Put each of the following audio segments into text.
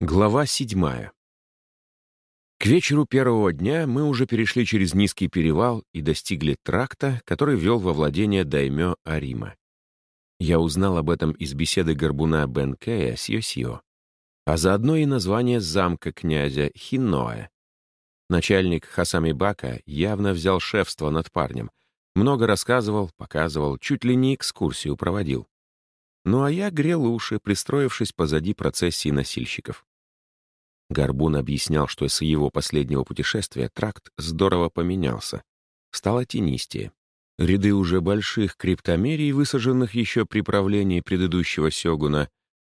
Глава седьмая. К вечеру первого дня мы уже перешли через низкий перевал и достигли тракта, который вел во владение даймё Арима. Я узнал об этом из беседы горбуна Бенкея с Йосио, а заодно и название замка князя Хиноэ. Начальник Хасами Бака явно взял шефство над парнем, много рассказывал, показывал, чуть ли не экскурсию проводил. Ну а я грел уши, пристроившись позади процессии носильщиков. Горбун объяснял, что с его последнего путешествия тракт здорово поменялся. Стало тенистее. Ряды уже больших криптомерий, высаженных еще при правлении предыдущего сёгуна,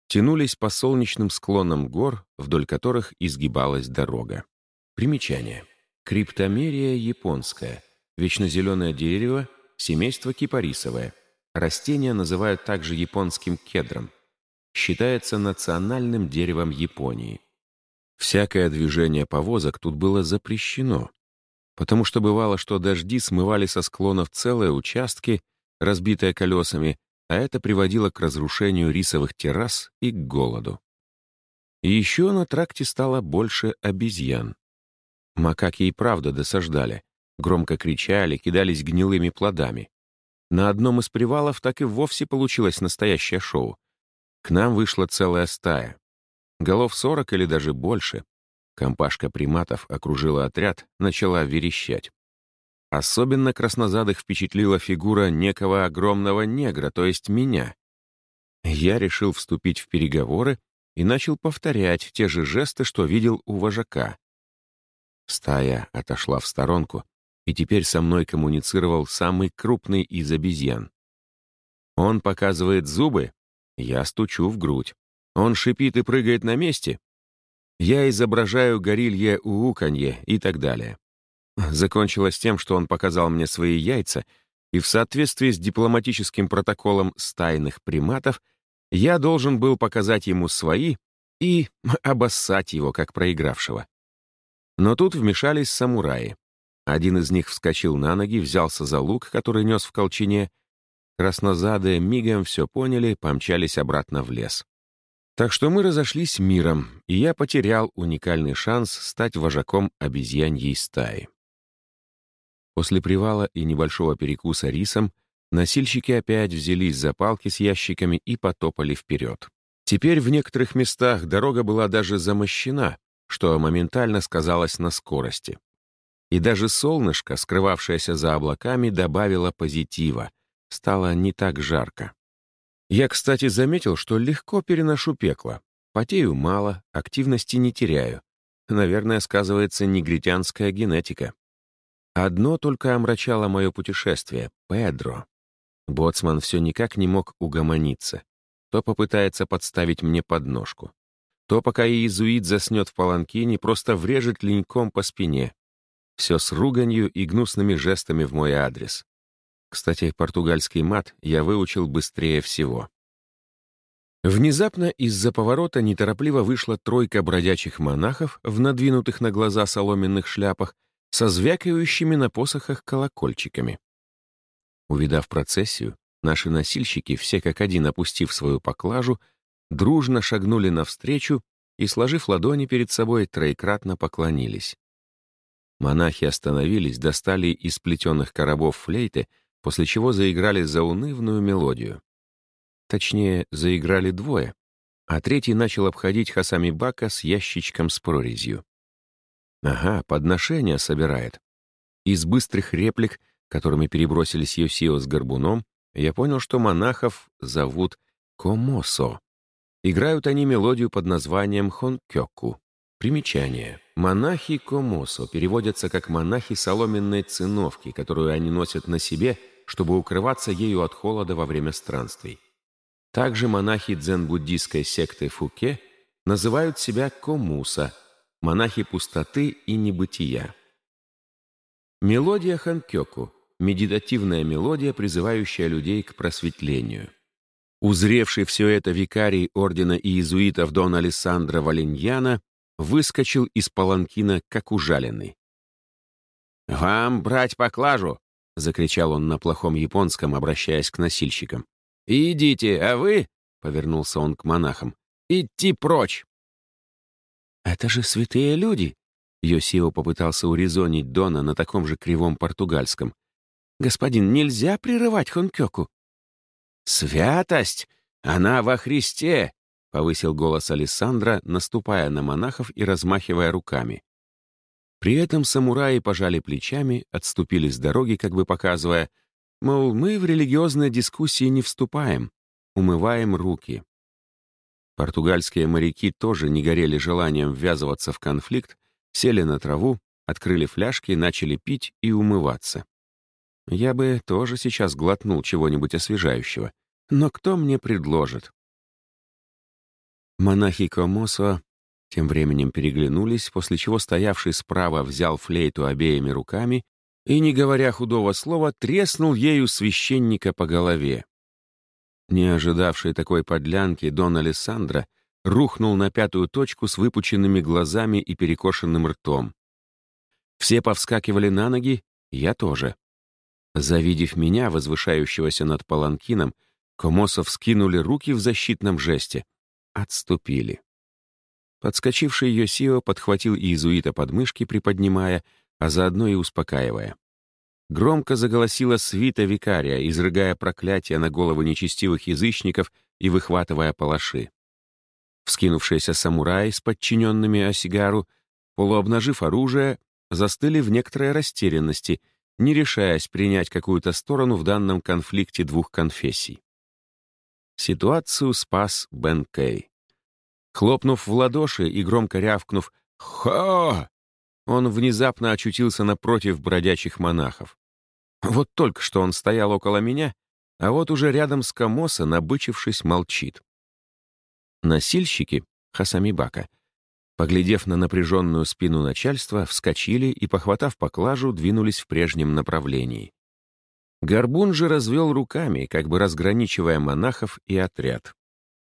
тянулись по солнечным склонам гор, вдоль которых изгибалась дорога. Примечание. Криптомерия японская. Вечно зеленое дерево, семейство кипарисовое. Растение называют также японским кедром. Считается национальным деревом Японии. Всякое движение повозок тут было запрещено, потому что бывало, что дожди смывали со склонов целые участки, разбитые колесами, а это приводило к разрушению рисовых террас и к голоду. И еще на тракте стало больше обезьян. Макаки и правда досаждали, громко кричали, кидались гнилыми плодами. На одном из привалов так и вовсе получилось настоящее шоу. К нам вышла целая стая, Голов сорок или даже больше. Компашка приматов окружила отряд, начала верещать. Особенно краснозадых впечатлила фигура некого огромного негра, то есть меня. Я решил вступить в переговоры и начал повторять те же жесты, что видел у вожака. Стая отошла в сторонку, и теперь со мной коммуницировал самый крупный из обезьян. Он показывает зубы, я стучу в грудь. Он шипит и прыгает на месте. Я изображаю горилье ууканье и так далее. Закончилось тем, что он показал мне свои яйца, и в соответствии с дипломатическим протоколом стайных приматов я должен был показать ему свои и обоссать его, как проигравшего. Но тут вмешались самураи. Один из них вскочил на ноги, взялся за лук, который нес в колчине. Краснозадые мигом все поняли, помчались обратно в лес. Так что мы разошлись миром, и я потерял уникальный шанс стать вожаком обезьяньей стаи. После привала и небольшого перекуса рисом носильщики опять взялись за палки с ящиками и потопали вперед. Теперь в некоторых местах дорога была даже замощена, что моментально сказалось на скорости. И даже солнышко, скрывавшееся за облаками, добавило позитива. Стало не так жарко. Я, кстати, заметил, что легко переношу пекло. Потею мало, активности не теряю. Наверное, сказывается негритянская генетика. Одно только омрачало мое путешествие — Педро. Боцман все никак не мог угомониться. То попытается подставить мне подножку, то, пока иезуит заснет в паланкине, просто врежет леньком по спине. Все с руганью и гнусными жестами в мой адрес. Кстати, португальский мат я выучил быстрее всего. Внезапно из-за поворота неторопливо вышла тройка бродячих монахов в надвинутых на глаза соломенных шляпах со звякающими на посохах колокольчиками. Увидав процессию, наши носильщики, все как один опустив свою поклажу, дружно шагнули навстречу и, сложив ладони перед собой, троекратно поклонились. Монахи остановились, достали из плетеных коробов флейты — после чего заиграли заунывную мелодию. Точнее, заиграли двое, а третий начал обходить Хасами Бака с ящичком с прорезью. Ага, подношения собирает. Из быстрых реплик, которыми перебросились Йосио с Горбуном, я понял, что монахов зовут Комосо. Играют они мелодию под названием Хонкёку. Примечание. Монахи Комосо переводятся как монахи соломенной циновки, которую они носят на себе — чтобы укрываться ею от холода во время странствий. Также монахи дзен-буддийской секты Фуке называют себя комуса, монахи пустоты и небытия. Мелодия ханкёку — медитативная мелодия, призывающая людей к просветлению. Узревший все это викарий ордена иезуитов Дон Алессандро Валиньяна выскочил из паланкина, как ужаленный. «Вам брать поклажу!» — закричал он на плохом японском, обращаясь к носильщикам. «Идите, а вы...» — повернулся он к монахам. «Идти прочь!» Это же святые люди!» Йосио попытался урезонить Дона на таком же кривом португальском. «Господин, нельзя прерывать Хонкёку!» «Святость! Она во Христе!» — повысил голос Александра, наступая на монахов и размахивая руками. При этом самураи пожали плечами, отступили с дороги, как бы показывая, мол, мы в религиозные дискуссии не вступаем, умываем руки. Португальские моряки тоже не горели желанием ввязываться в конфликт, сели на траву, открыли фляжки, начали пить и умываться. Я бы тоже сейчас глотнул чего-нибудь освежающего, но кто мне предложит? Монахи Комосо тем временем переглянулись, после чего стоявший справа взял флейту обеими руками и, не говоря худого слова, треснул ею священника по голове. Не ожидавший такой подлянки, Дон Алессандро рухнул на пятую точку с выпученными глазами и перекошенным ртом. Все повскакивали на ноги, я тоже. Завидев меня, возвышающегося над паланкином, комосов скинули руки в защитном жесте. Отступили. Подскочивший Йосио подхватил иезуита под мышки, приподнимая, а заодно и успокаивая. Громко заголосила свита викария, изрыгая проклятия на головы нечестивых язычников и выхватывая палаши. Вскинувшиеся самураи с подчиненными Осигару, полуобнажив оружие, застыли в некоторой растерянности, не решаясь принять какую-то сторону в данном конфликте двух конфессий. Ситуацию спас Бен Кей. Хлопнув в ладоши и громко рявкнув «Хо!», он внезапно очутился напротив бродячих монахов. Вот только что он стоял около меня, а вот уже рядом с Камоса, набычившись, молчит. Носильщики, Хасамибака, поглядев на напряженную спину начальства, вскочили и, похватав поклажу, двинулись в прежнем направлении. Горбун же развел руками, как бы разграничивая монахов и отряд.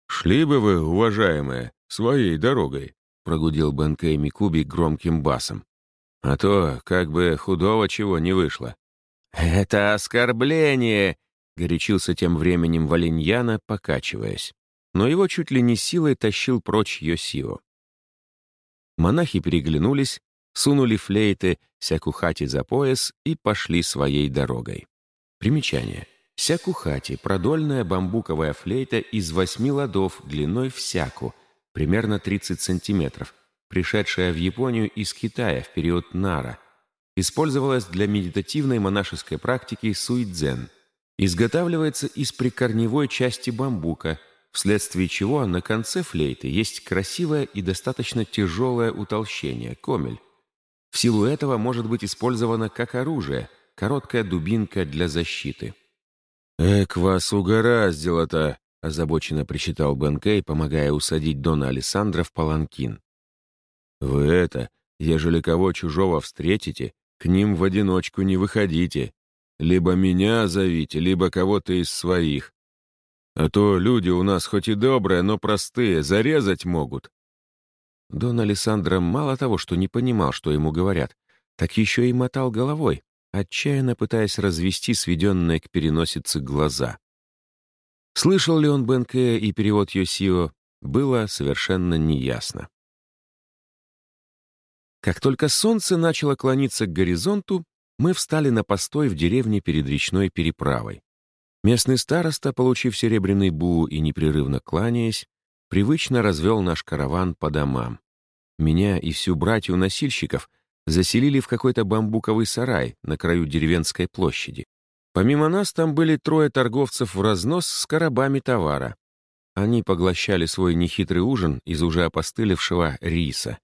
«Шли бы вы, уважаемые, своей дорогой», — прогудел Бенкей Микуби громким басом. «А то, как бы худого чего не вышло». «Это оскорбление!» — горячился тем временем Валиньяна, покачиваясь. Но его чуть ли не силой тащил прочь Йосио. Монахи переглянулись, сунули флейты сякухати за пояс и пошли своей дорогой. Примечание. Сякухати — продольная бамбуковая флейта из восьми ладов длиной в сяку, примерно 30 сантиметров, пришедшая в Японию из Китая в период Нара. Использовалась для медитативной монашеской практики суидзен. Изготавливается из прикорневой части бамбука, вследствие чего на конце флейты есть красивое и достаточно тяжелое утолщение — комель. В силу этого может быть использовано как оружие, короткая дубинка для защиты. «Эк, вас угораздило-то!» — озабоченно причитал Бен Кей, помогая усадить Дона Александра в паланкин. «Вы это, ежели кого чужого встретите, к ним в одиночку не выходите. Либо меня зовите, либо кого-то из своих. А то люди у нас хоть и добрые, но простые, зарезать могут». Дон Александра мало того, что не понимал, что ему говорят, так еще и мотал головой, отчаянно пытаясь развести сведенные к переносице глаза. Слышал ли он Бенкея и перевод Йосио, было совершенно неясно. Как только солнце начало клониться к горизонту, мы встали на постой в деревне перед речной переправой. Местный староста, получив серебряный бу и непрерывно кланяясь, привычно развел наш караван по домам. Меня и всю братью носильщиков заселили в какой-то бамбуковый сарай на краю деревенской площади. Помимо нас там были трое торговцев в разнос с коробами товара. Они поглощали свой нехитрый ужин из уже опостылевшего риса.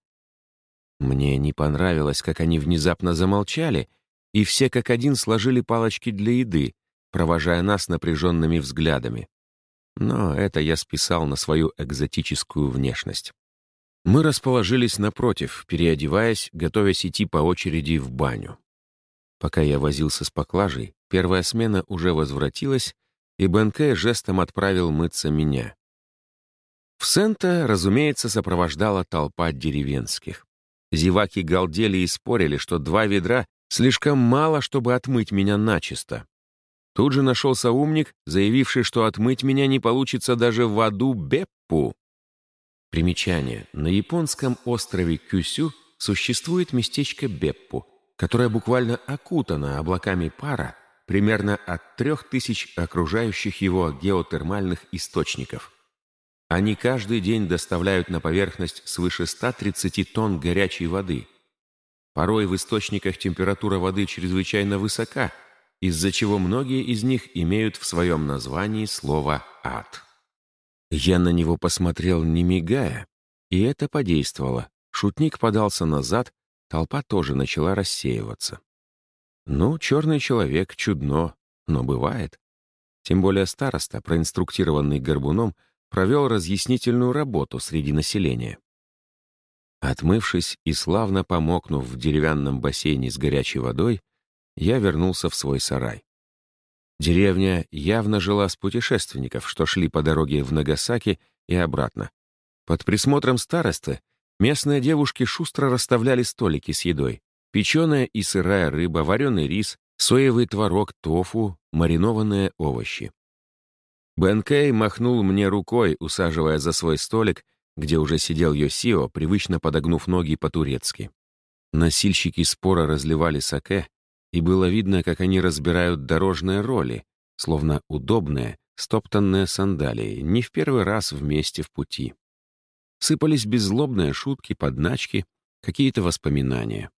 Мне не понравилось, как они внезапно замолчали, и все как один сложили палочки для еды, провожая нас напряженными взглядами. Но это я списал на свою экзотическую внешность. Мы расположились напротив, переодеваясь, готовясь идти по очереди в баню. Пока я возился с поклажей, первая смена уже возвратилась, и Бенке жестом отправил мыться меня. В Сента, разумеется, сопровождала толпа деревенских. Зеваки галдели и спорили, что два ведра слишком мало, чтобы отмыть меня начисто. Тут же нашелся умник, заявивший, что отмыть меня не получится даже в аду Беппу. Примечание. На японском острове Кюсю существует местечко Беппу, которое буквально окутано облаками пара примерно от трех тысяч окружающих его геотермальных источников. Они каждый день доставляют на поверхность свыше 130 тонн горячей воды. Порой в источниках температура воды чрезвычайно высока, из-за чего многие из них имеют в своем названии слово «ад». Я на него посмотрел, не мигая, и это подействовало. Шутник подался назад, толпа тоже начала рассеиваться. Ну, черный человек чудно, но бывает. Тем более староста, проинструктированный горбуном, провел разъяснительную работу среди населения. Отмывшись и славно помокнув в деревянном бассейне с горячей водой, я вернулся в свой сарай. Деревня явно жила с путешественников, что шли по дороге в Нагасаки и обратно. Под присмотром старосты местные девушки шустро расставляли столики с едой. Печеная и сырая рыба, вареный рис, соевый творог, тофу, маринованные овощи. Бен Кей махнул мне рукой, усаживая за свой столик, где уже сидел Йосио, привычно подогнув ноги по-турецки. Носильщики спора разливали саке, и было видно, как они разбирают дорожные роли, словно удобные, стоптанные сандалии, не в первый раз вместе в пути. Сыпались беззлобные шутки, подначки, какие-то воспоминания.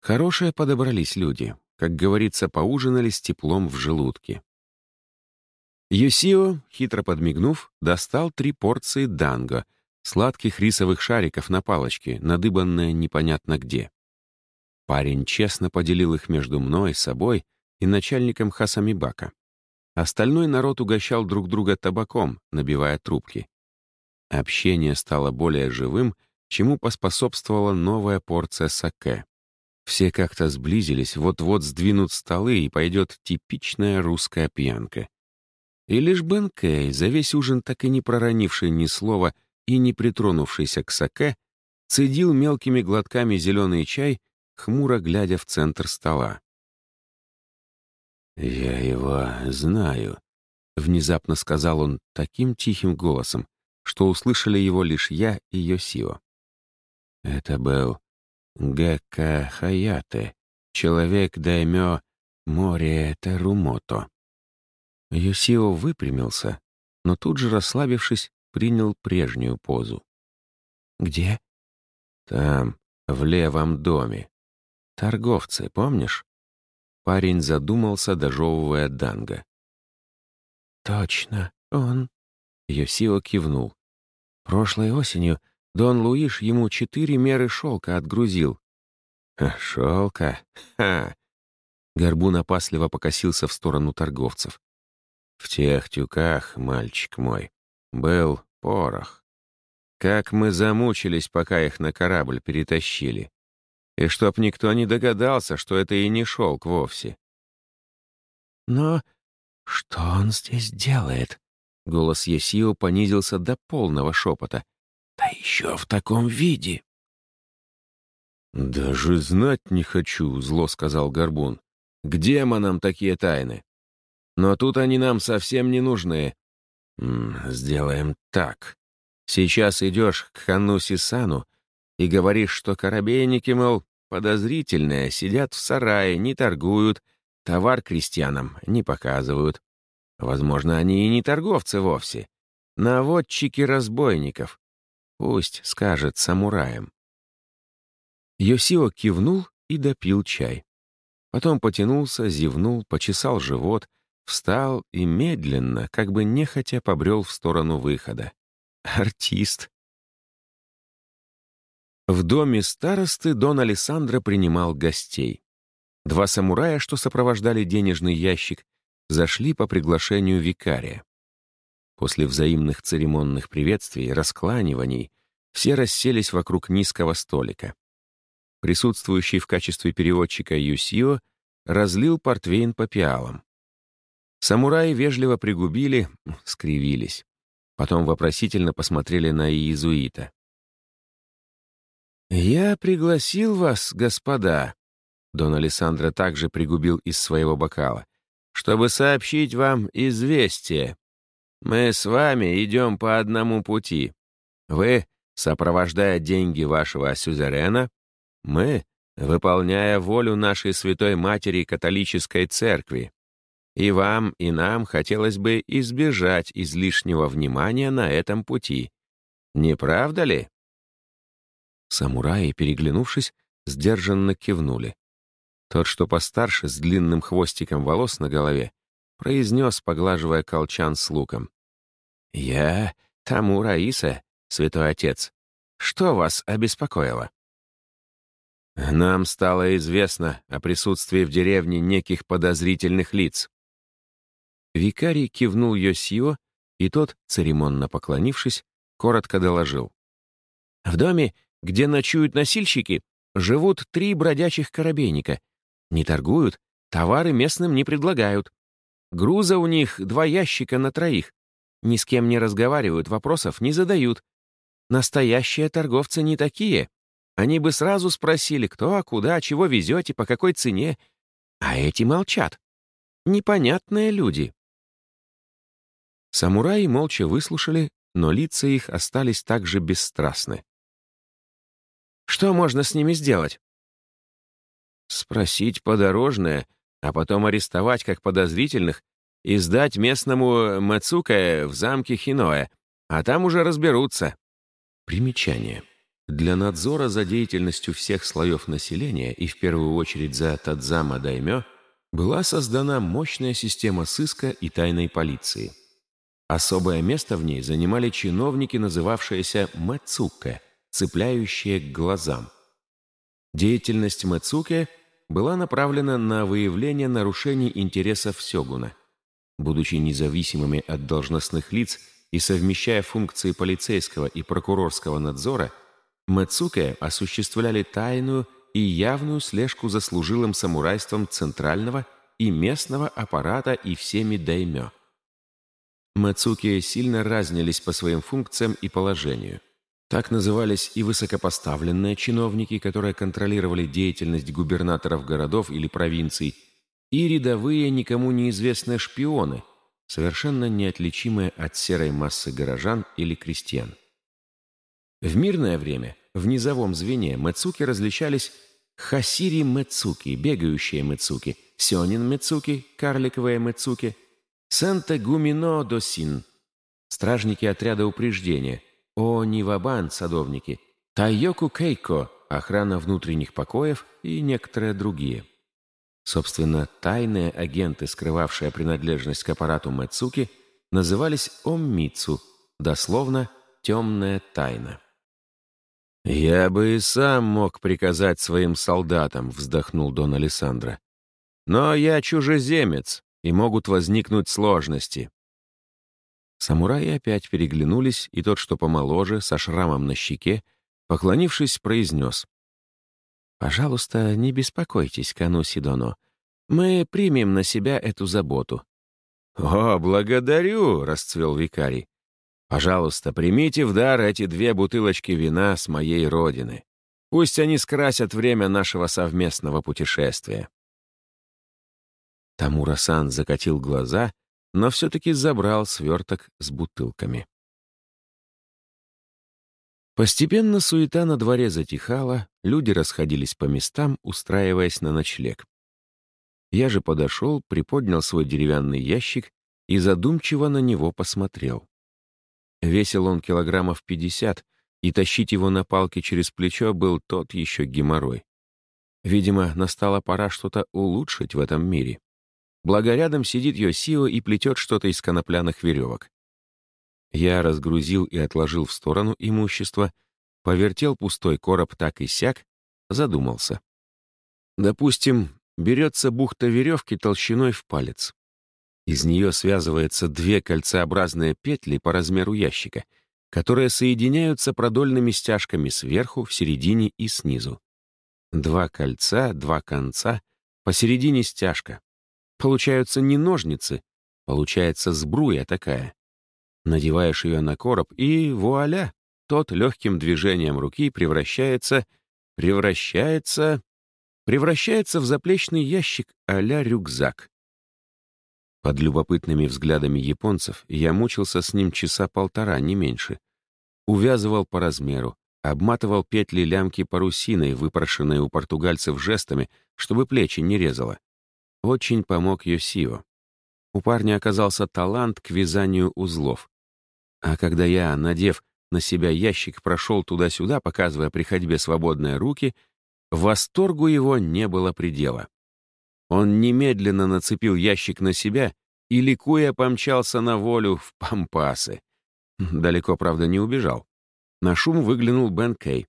Хорошие подобрались люди, как говорится, поужинали с теплом в желудке. Юсио, хитро подмигнув, достал три порции данго, сладких рисовых шариков на палочке, надыбанные непонятно где. Парень честно поделил их между мной, собой и начальником Хасамибака. Остальной народ угощал друг друга табаком, набивая трубки. Общение стало более живым, чему поспособствовала новая порция саке. Все как-то сблизились, вот-вот сдвинут столы, и пойдет типичная русская пьянка. И лишь Бен Кэй, за весь ужин так и не проронивший ни слова и не притронувшийся к саке, цедил мелкими глотками зеленый чай, хмуро глядя в центр стола. «Я его знаю», — внезапно сказал он таким тихим голосом, что услышали его лишь я и Йосио. Это был Гекка Хаяте, человек-даймё море Тарумото. Юсио выпрямился, но тут же, расслабившись, принял прежнюю позу. «Где?» «Там, в левом доме. Торговцы, помнишь?» Парень задумался, дожевывая данго. «Точно, он...» Йосио кивнул. «Прошлой осенью Дон Луиш ему четыре меры шелка отгрузил». «Шелка? Ха!» Горбун опасливо покосился в сторону торговцев. В тех тюках, мальчик мой, был порох. Как мы замучились, пока их на корабль перетащили. И чтоб никто не догадался, что это и не шелк вовсе. «Но что он здесь делает?» Голос Есио понизился до полного шепота. «Да еще в таком виде!» «Даже знать не хочу», — зло сказал Горбун. «К демонам такие тайны. Но тут они нам совсем не нужны. Сделаем так. Сейчас идешь к Хану Сисану и говоришь, что корабейники, мол, подозрительные, сидят в сарае, не торгуют, товар крестьянам не показывают. Возможно, они и не торговцы вовсе. Наводчики разбойников. Пусть скажет самураям. Йосио кивнул и допил чай. Потом потянулся, зевнул, почесал живот — Встал и медленно, как бы нехотя побрел в сторону выхода. Артист. В доме старосты Дон Алессандро принимал гостей. Два самурая, что сопровождали денежный ящик, зашли по приглашению викария. После взаимных церемонных приветствий, раскланиваний, все расселись вокруг низкого столика. Присутствующий в качестве переводчика Юсио разлил портвейн по пиалам. Самураи вежливо пригубили, скривились. Потом вопросительно посмотрели на иезуита. «Я пригласил вас, господа», — Дон Алессандро также пригубил из своего бокала, «чтобы сообщить вам известие. Мы с вами идем по одному пути. Вы сопровождая деньги вашего сюзерена, мы, выполняя волю нашей Святой Матери Католической Церкви, и вам, и нам хотелось бы избежать излишнего внимания на этом пути. Не правда ли?» Самураи, переглянувшись, сдержанно кивнули. Тот, что постарше, с длинным хвостиком волос на голове, произнес, поглаживая колчан с луком. «Я Таму Раиса, святой отец. Что вас обеспокоило?» «Нам стало известно о присутствии в деревне неких подозрительных лиц». Викарий кивнул Йосио, и тот, церемонно поклонившись, коротко доложил. «В доме, где ночуют носильщики, живут три бродячих коробейника. Не торгуют, товары местным не предлагают. Груза у них два ящика на троих. Ни с кем не разговаривают, вопросов не задают. Настоящие торговцы не такие. Они бы сразу спросили, кто, куда, чего везете, по какой цене. А эти молчат. Непонятные люди. Самураи молча выслушали, но лица их остались также бесстрастны. «Что можно с ними сделать?» «Спросить подорожное, а потом арестовать как подозрительных и сдать местному Мацука в замке Хиноэ, а там уже разберутся». Примечание. Для надзора за деятельностью всех слоев населения и в первую очередь за Тадзама Даймё была создана мощная система сыска и тайной полиции. Особое место в ней занимали чиновники, называвшиеся Мацука, цепляющие к глазам. Деятельность Мацуке была направлена на выявление нарушений интересов Сёгуна – Будучи независимыми от должностных лиц и совмещая функции полицейского и прокурорского надзора, Мэцуке осуществляли тайную и явную слежку за служилым самурайством центрального и местного аппарата и всеми даймё. Мэцуке сильно разнились по своим функциям и положению. Так назывались и высокопоставленные чиновники, которые контролировали деятельность губернаторов городов или провинций, и рядовые никому неизвестные шпионы, совершенно неотличимые от серой массы горожан или крестьян. В мирное время в низовом звене Мэцуки различались Хасири Мэцуки, бегающие Мэцуки, Сёнин Мэцуки, карликовые Мэцуки, Санта Гумино Досин, стражники отряда упреждения, О Нивабан, садовники, Тайоку Кейко, охрана внутренних покоев и некоторые другие – Собственно, тайные агенты, скрывавшие принадлежность к аппарату Мэцуки, назывались Оммицу, дословно «темная тайна». «Я бы и сам мог приказать своим солдатам», — вздохнул Дон Алессандро. «Но я чужеземец, и могут возникнуть сложности». Самураи опять переглянулись, и тот, что помоложе, со шрамом на щеке, поклонившись, произнес. Пожалуйста, не беспокойтесь, Кану Сидоно. Мы примем на себя эту заботу». «О, благодарю!» — расцвел викарий. «Пожалуйста, примите в дар эти две бутылочки вина с моей родины. Пусть они скрасят время нашего совместного путешествия». Тамура-сан закатил глаза, но все-таки забрал сверток с бутылками. Постепенно суета на дворе затихала, люди расходились по местам, устраиваясь на ночлег. Я же подошел, приподнял свой деревянный ящик и задумчиво на него посмотрел. Весил он килограммов пятьдесят, и тащить его на палке через плечо был тот еще геморрой. Видимо, настала пора что-то улучшить в этом мире. Благо рядом сидит Йосио и плетет что-то из конопляных веревок. Я разгрузил и отложил в сторону имущество, повертел пустой короб так и сяк, задумался. Допустим, берется бухта веревки толщиной в палец. Из нее связываются две кольцеобразные петли по размеру ящика, которые соединяются продольными стяжками сверху, в середине и снизу. Два кольца, два конца, посередине стяжка. Получаются не ножницы, получается сбруя такая. Надеваешь ее на короб, и вуаля! Тот легким движением руки превращается, превращается, превращается в заплечный ящик а-ля рюкзак. Под любопытными взглядами японцев я мучился с ним часа полтора, не меньше. увязывал по размеру, обматывал петли лямки парусиной, выпрошенной у португальцев жестами, чтобы плечи не резало. Очень помог Йосио. У парня оказался талант к вязанию узлов. А когда я, надев на себя ящик, прошел туда-сюда, показывая при ходьбе свободные руки, восторгу его не было предела. Он немедленно нацепил ящик на себя и, ликуя, помчался на волю в пампасы. Далеко, правда, не убежал. На шум выглянул Бен Кей.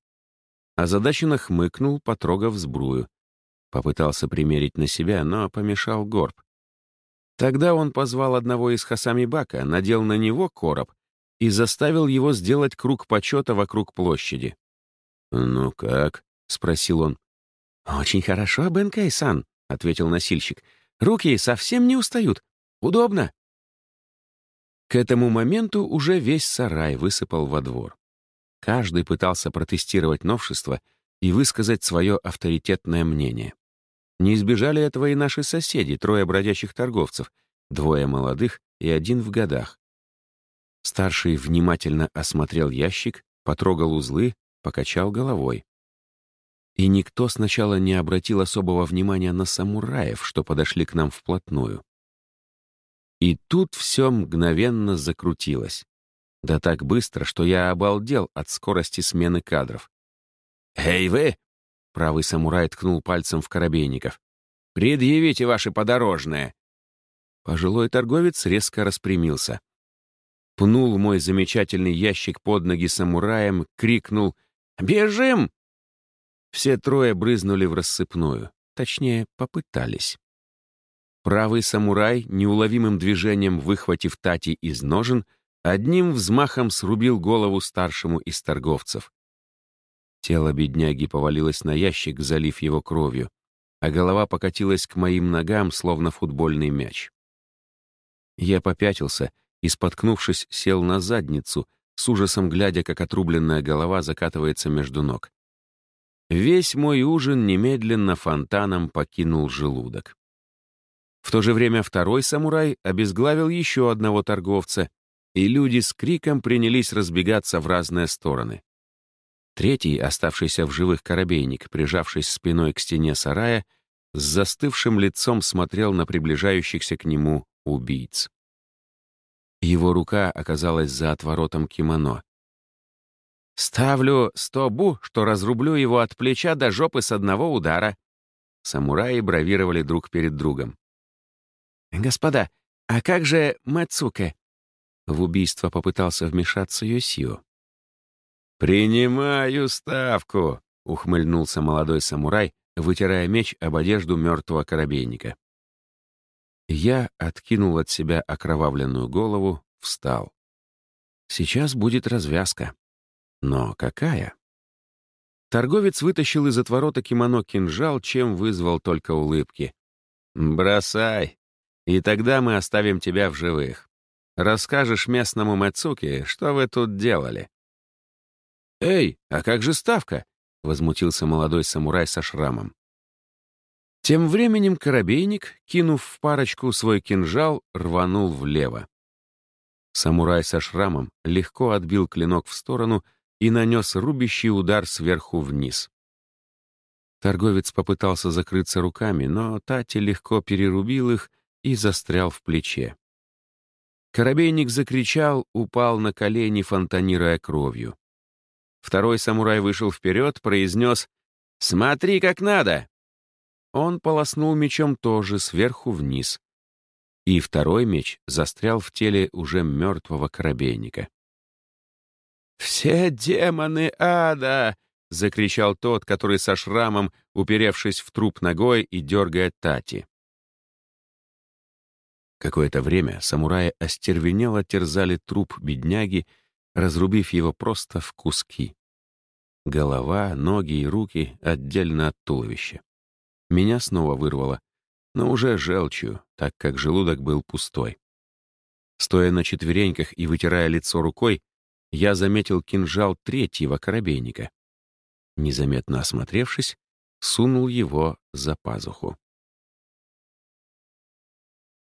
Озадаченно хмыкнул, потрогав сбрую. Попытался примерить на себя, но помешал горб. Тогда он позвал одного из Хасами Бака, надел на него короб и заставил его сделать круг почета вокруг площади. «Ну как?» — спросил он. «Очень хорошо, Бен Кей-сан», — ответил носильщик. «Руки совсем не устают. Удобно». К этому моменту уже весь сарай высыпал во двор. Каждый пытался протестировать новшество и высказать свое авторитетное мнение. Не избежали этого и наши соседи, трое бродячих торговцев, двое молодых и один в годах. Старший внимательно осмотрел ящик, потрогал узлы, покачал головой. И никто сначала не обратил особого внимания на самураев, что подошли к нам вплотную. И тут все мгновенно закрутилось. Да так быстро, что я обалдел от скорости смены кадров. «Эй вы!» — правый самурай ткнул пальцем в коробейников. «Предъявите ваши подорожные!» Пожилой торговец резко распрямился. Пнул мой замечательный ящик под ноги самураем, крикнул «Бежим!» Все трое брызнули в рассыпную. Точнее, попытались. Правый самурай, неуловимым движением выхватив тати из ножен, Одним взмахом срубил голову старшему из торговцев. Тело бедняги повалилось на ящик, залив его кровью, а голова покатилась к моим ногам, словно футбольный мяч. Я попятился и, споткнувшись, сел на задницу, с ужасом глядя, как отрубленная голова закатывается между ног. Весь мой ужин немедленно фонтаном покинул желудок. В то же время второй самурай обезглавил еще одного торговца и люди с криком принялись разбегаться в разные стороны. Третий, оставшийся в живых коробейник, прижавшись спиной к стене сарая, с застывшим лицом смотрел на приближающихся к нему убийц. Его рука оказалась за отворотом кимоно. «Ставлю сто бу, что разрублю его от плеча до жопы с одного удара». Самураи бравировали друг перед другом. «Господа, а как же Мацуке?» В убийство попытался вмешаться Йосио. «Принимаю ставку!» — ухмыльнулся молодой самурай, вытирая меч об одежду мертвого коробейника. Я откинул от себя окровавленную голову, встал. Сейчас будет развязка. Но какая? Торговец вытащил из отворота кимоно кинжал, чем вызвал только улыбки. «Бросай, и тогда мы оставим тебя в живых. Расскажешь местному Мацуке, что вы тут делали?» «Эй, а как же ставка?» — возмутился молодой самурай со шрамом. Тем временем коробейник, кинув в парочку свой кинжал, рванул влево. Самурай со шрамом легко отбил клинок в сторону и нанес рубящий удар сверху вниз. Торговец попытался закрыться руками, но Тати легко перерубил их и застрял в плече. Коробейник закричал, упал на колени, фонтанируя кровью. Второй самурай вышел вперед, произнес «Смотри, как надо!» Он полоснул мечом тоже сверху вниз. И второй меч застрял в теле уже мертвого коробейника. «Все демоны ада!» — закричал тот, который со шрамом, уперевшись в труп ногой и дергая тати. Какое-то время самураи остервенело терзали труп бедняги, разрубив его просто в куски. Голова, ноги и руки отдельно от туловища. Меня снова вырвало, но уже желчью, так как желудок был пустой. Стоя на четвереньках и вытирая лицо рукой, я заметил кинжал третьего коробейника. Незаметно осмотревшись, сунул его за пазуху.